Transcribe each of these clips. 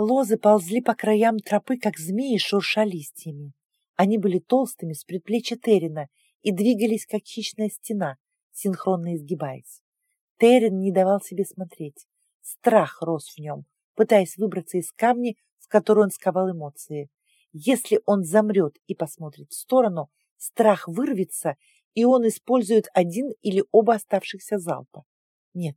Лозы ползли по краям тропы, как змеи, шурша листьями. Они были толстыми с предплечья Террина и двигались, как хищная стена, синхронно изгибаясь. Террин не давал себе смотреть. Страх рос в нем, пытаясь выбраться из камня, в который он сковал эмоции. Если он замрет и посмотрит в сторону, страх вырвется, и он использует один или оба оставшихся залпа. Нет,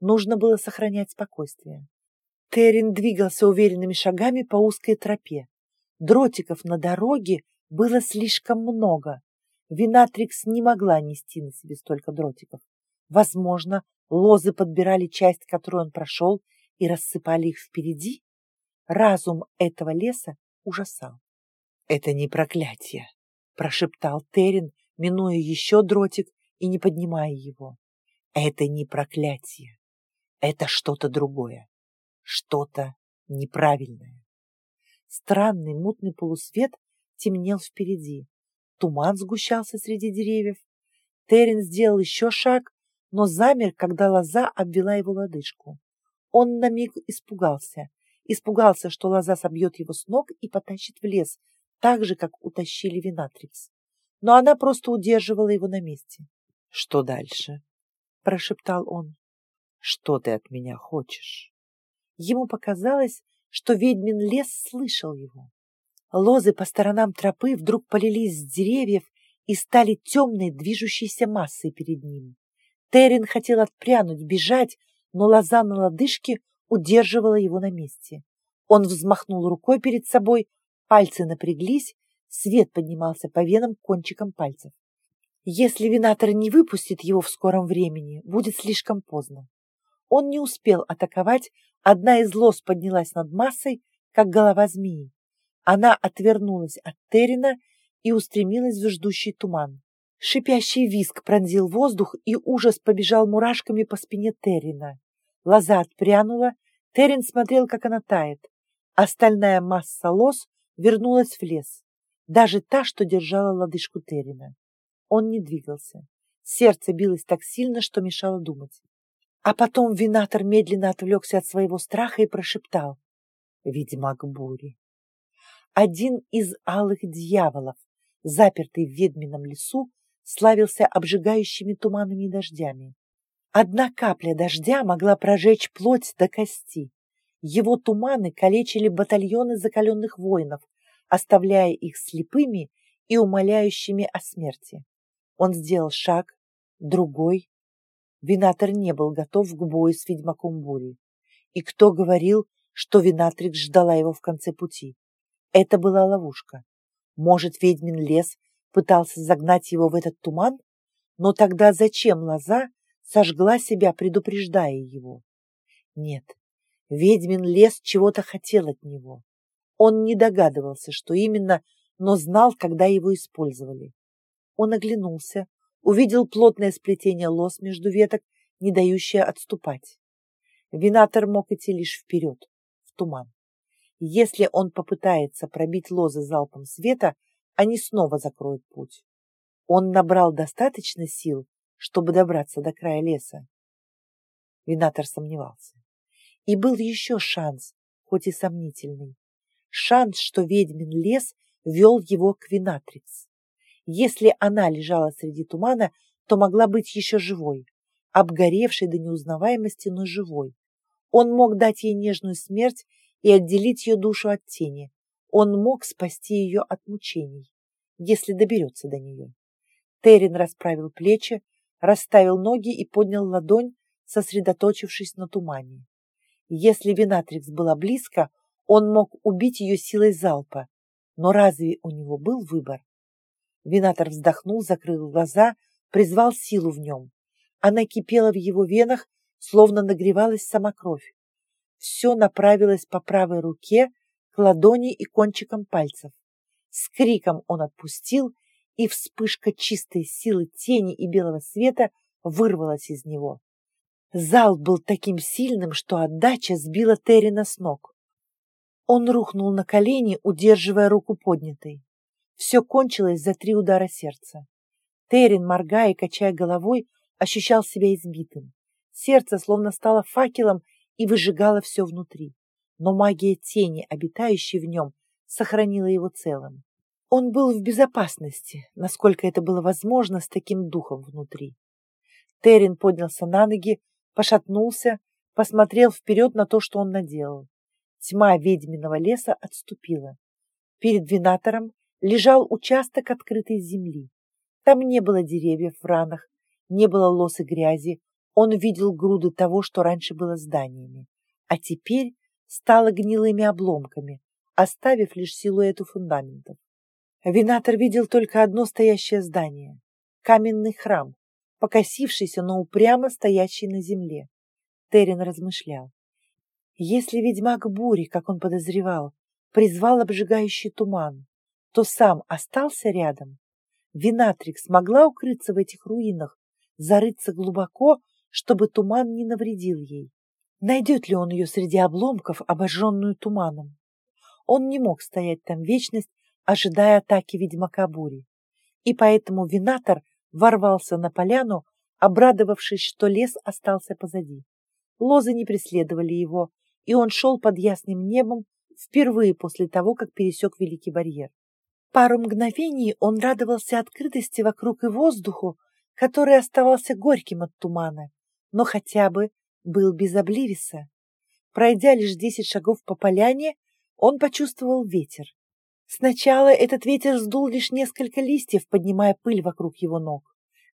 нужно было сохранять спокойствие. Террин двигался уверенными шагами по узкой тропе. Дротиков на дороге было слишком много. Винатрикс не могла нести на себе столько дротиков. Возможно, лозы подбирали часть, которую он прошел, и рассыпали их впереди. Разум этого леса ужасал. «Это не проклятие», — прошептал Террин, минуя еще дротик и не поднимая его. «Это не проклятие. Это что-то другое что-то неправильное. Странный мутный полусвет темнел впереди. Туман сгущался среди деревьев. Терен сделал еще шаг, но замер, когда лоза обвела его лодыжку. Он на миг испугался. Испугался, что лоза собьет его с ног и потащит в лес, так же, как утащили Винатрикс. Но она просто удерживала его на месте. — Что дальше? — прошептал он. — Что ты от меня хочешь? Ему показалось, что ведьмин лес слышал его. Лозы по сторонам тропы вдруг полились с деревьев и стали темной движущейся массой перед ним. Террин хотел отпрянуть, бежать, но лоза на лодыжке удерживала его на месте. Он взмахнул рукой перед собой, пальцы напряглись, свет поднимался по венам кончиком пальцев. Если винатор не выпустит его в скором времени, будет слишком поздно. Он не успел атаковать, одна из лос поднялась над массой, как голова змеи. Она отвернулась от Террина и устремилась в ждущий туман. Шипящий виск пронзил воздух, и ужас побежал мурашками по спине Террина. Лоза отпрянула, Террин смотрел, как она тает. Остальная масса лос вернулась в лес, даже та, что держала лодыжку Террина. Он не двигался. Сердце билось так сильно, что мешало думать. А потом винатор медленно отвлекся от своего страха и прошептал «Ведьмак бури». Один из алых дьяволов, запертый в ведьмином лесу, славился обжигающими туманами и дождями. Одна капля дождя могла прожечь плоть до кости. Его туманы калечили батальоны закаленных воинов, оставляя их слепыми и умоляющими о смерти. Он сделал шаг, другой, Винатор не был готов к бою с ведьмаком бури. И кто говорил, что Винатрикс ждала его в конце пути? Это была ловушка. Может, ведьмин лес пытался загнать его в этот туман? Но тогда зачем лоза сожгла себя, предупреждая его? Нет, ведьмин лес чего-то хотел от него. Он не догадывался, что именно, но знал, когда его использовали. Он оглянулся, увидел плотное сплетение лос между веток, не дающее отступать. Винатор мог идти лишь вперед, в туман. Если он попытается пробить лозы залпом света, они снова закроют путь. Он набрал достаточно сил, чтобы добраться до края леса. Винатор сомневался. И был еще шанс, хоть и сомнительный. Шанс, что ведьмин лес вел его к Винатрикс. Если она лежала среди тумана, то могла быть еще живой, обгоревшей до неузнаваемости, но живой. Он мог дать ей нежную смерть и отделить ее душу от тени. Он мог спасти ее от мучений, если доберется до нее. Террин расправил плечи, расставил ноги и поднял ладонь, сосредоточившись на тумане. Если Винатрикс была близко, он мог убить ее силой залпа. Но разве у него был выбор? Винатор вздохнул, закрыл глаза, призвал силу в нем. Она кипела в его венах, словно нагревалась сама кровь. Все направилось по правой руке, к ладони и кончикам пальцев. С криком он отпустил, и вспышка чистой силы тени и белого света вырвалась из него. Зал был таким сильным, что отдача сбила Террина с ног. Он рухнул на колени, удерживая руку поднятой. Все кончилось за три удара сердца. Террин, моргая и качая головой, ощущал себя избитым. Сердце словно стало факелом и выжигало все внутри. но магия тени, обитающей в нем, сохранила его целым. Он был в безопасности, насколько это было возможно с таким духом внутри. Терен поднялся на ноги, пошатнулся, посмотрел вперед на то, что он наделал. Тьма ведьминого леса отступила. Перед винатором лежал участок открытой земли. Там не было деревьев в ранах, не было лос и грязи. Он видел груды того, что раньше было зданиями, а теперь стало гнилыми обломками, оставив лишь силуэты фундаментов. Винатор видел только одно стоящее здание — каменный храм, покосившийся, но упрямо стоящий на земле. Терен размышлял. Если ведьмак бури, как он подозревал, призвал обжигающий туман, то сам остался рядом. Винатрикс могла укрыться в этих руинах, зарыться глубоко, чтобы туман не навредил ей. Найдет ли он ее среди обломков, обожженную туманом? Он не мог стоять там вечность, ожидая атаки ведьмака бури. И поэтому винатор ворвался на поляну, обрадовавшись, что лес остался позади. Лозы не преследовали его, и он шел под ясным небом впервые после того, как пересек Великий барьер. Пару мгновений он радовался открытости вокруг и воздуху, который оставался горьким от тумана, но хотя бы был без обливиса. Пройдя лишь десять шагов по поляне, он почувствовал ветер. Сначала этот ветер сдул лишь несколько листьев, поднимая пыль вокруг его ног.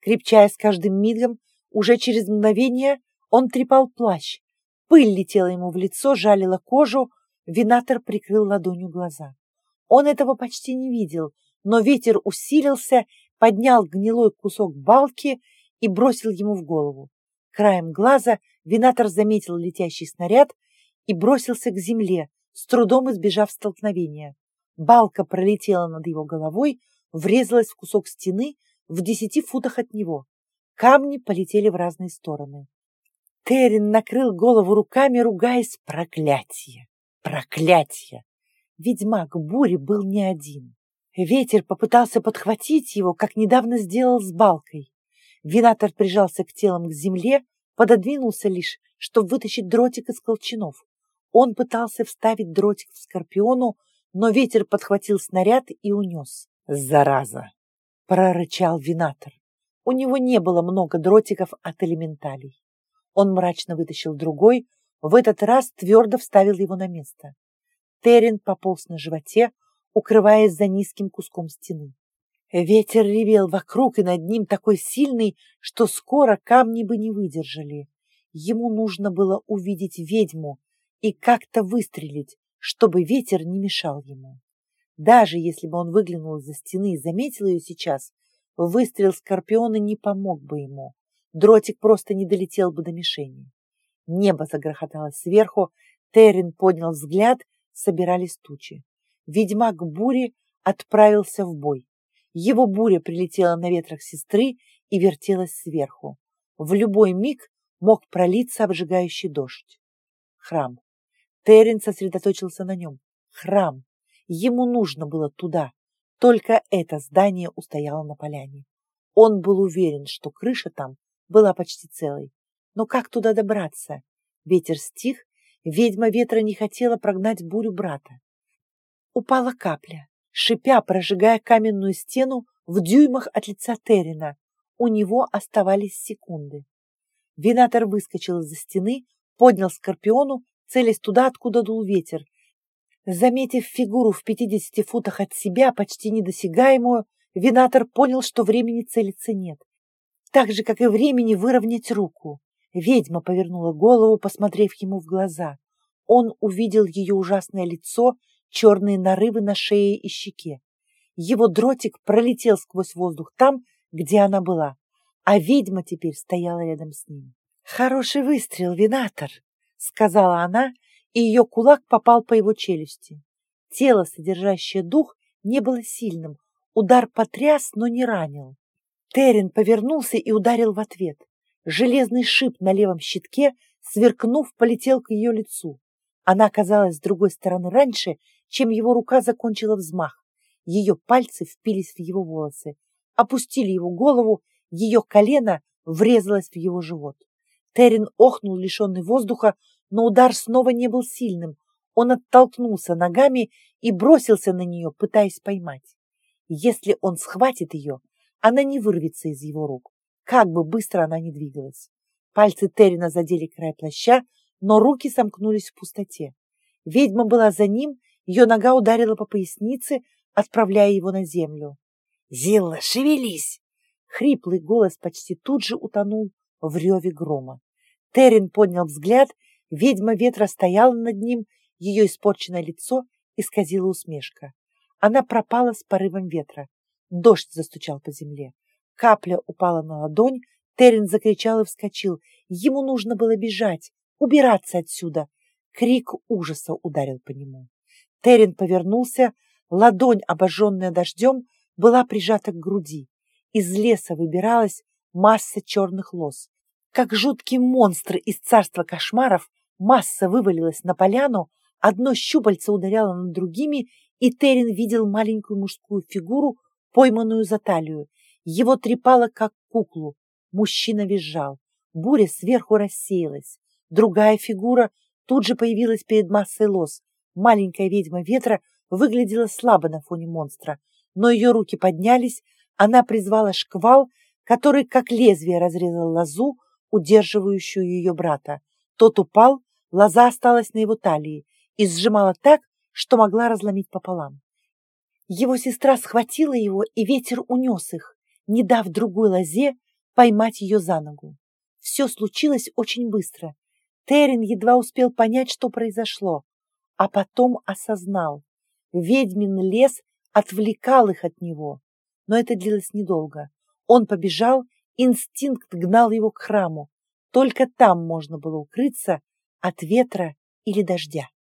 Крепчая с каждым мигом, уже через мгновение он трепал плащ. Пыль летела ему в лицо, жалила кожу, винатор прикрыл ладонью глаза. Он этого почти не видел, но ветер усилился, поднял гнилой кусок балки и бросил ему в голову. Краем глаза винатор заметил летящий снаряд и бросился к земле, с трудом избежав столкновения. Балка пролетела над его головой, врезалась в кусок стены в десяти футах от него. Камни полетели в разные стороны. Террин накрыл голову руками, ругаясь «Проклятие! Проклятие!» Ведьмак бури был не один. Ветер попытался подхватить его, как недавно сделал с балкой. Винатор прижался к телам к земле, пододвинулся лишь, чтобы вытащить дротик из колчанов. Он пытался вставить дротик в скорпиону, но ветер подхватил снаряд и унес. «Зараза!» — прорычал винатор. У него не было много дротиков от элементалей. Он мрачно вытащил другой, в этот раз твердо вставил его на место. Терен пополз на животе, укрываясь за низким куском стены. Ветер ревел вокруг, и над ним такой сильный, что скоро камни бы не выдержали. Ему нужно было увидеть ведьму и как-то выстрелить, чтобы ветер не мешал ему. Даже если бы он выглянул из-за стены и заметил ее сейчас, выстрел Скорпиона не помог бы ему. Дротик просто не долетел бы до мишени. Небо загрохотало сверху, Террин поднял взгляд, собирались тучи. Ведьмак бури отправился в бой. Его буря прилетела на ветрах сестры и вертелась сверху. В любой миг мог пролиться обжигающий дождь. Храм. Терен сосредоточился на нем. Храм. Ему нужно было туда. Только это здание устояло на поляне. Он был уверен, что крыша там была почти целой. Но как туда добраться? Ветер стих, ведьма ветра не хотела прогнать бурю брата. Упала капля, шипя, прожигая каменную стену в дюймах от лица Террина. У него оставались секунды. Винатор выскочил из-за стены, поднял скорпиону целясь туда, откуда дул ветер. Заметив фигуру в пятидесяти футах от себя, почти недосягаемую, Винатор понял, что времени целиться нет. Так же, как и времени выровнять руку. Ведьма повернула голову, посмотрев ему в глаза. Он увидел ее ужасное лицо, черные нарывы на шее и щеке. Его дротик пролетел сквозь воздух там, где она была, а ведьма теперь стояла рядом с ним. «Хороший выстрел, Винатор!» сказала она, и ее кулак попал по его челюсти. Тело, содержащее дух, не было сильным. Удар потряс, но не ранил. Терен повернулся и ударил в ответ. Железный шип на левом щитке, сверкнув, полетел к ее лицу. Она оказалась с другой стороны раньше, чем его рука закончила взмах. Ее пальцы впились в его волосы, опустили его голову, ее колено врезалось в его живот. Терен охнул, лишенный воздуха, но удар снова не был сильным. Он оттолкнулся ногами и бросился на нее, пытаясь поймать. Если он схватит ее, она не вырвется из его рук, как бы быстро она ни двигалась. Пальцы Террина задели край плаща, но руки сомкнулись в пустоте. Ведьма была за ним, ее нога ударила по пояснице, отправляя его на землю. «Зилла, шевелись!» Хриплый голос почти тут же утонул в реве грома. Террин поднял взгляд, ведьма ветра стояла над ним, ее испорченное лицо исказила усмешка. Она пропала с порывом ветра. Дождь застучал по земле. Капля упала на ладонь, Террин закричал и вскочил. Ему нужно было бежать, убираться отсюда. Крик ужаса ударил по нему. Террин повернулся, ладонь, обожженная дождем, была прижата к груди. Из леса выбиралась масса черных лос. Как жуткий монстр из царства кошмаров, масса вывалилась на поляну, одно щупальце ударяло над другими, и Террин видел маленькую мужскую фигуру, пойманную за талию. Его трепало, как куклу. Мужчина визжал. Буря сверху рассеялась. Другая фигура тут же появилась перед массой лос. Маленькая ведьма ветра выглядела слабо на фоне монстра, но ее руки поднялись, она призвала шквал, который как лезвие разрезал лозу, удерживающую ее брата. Тот упал, лоза осталась на его талии и сжимала так, что могла разломить пополам. Его сестра схватила его, и ветер унес их, не дав другой лозе поймать ее за ногу. Все случилось очень быстро. Терен едва успел понять, что произошло, а потом осознал. Ведьмин лес отвлекал их от него, но это длилось недолго. Он побежал, инстинкт гнал его к храму. Только там можно было укрыться от ветра или дождя.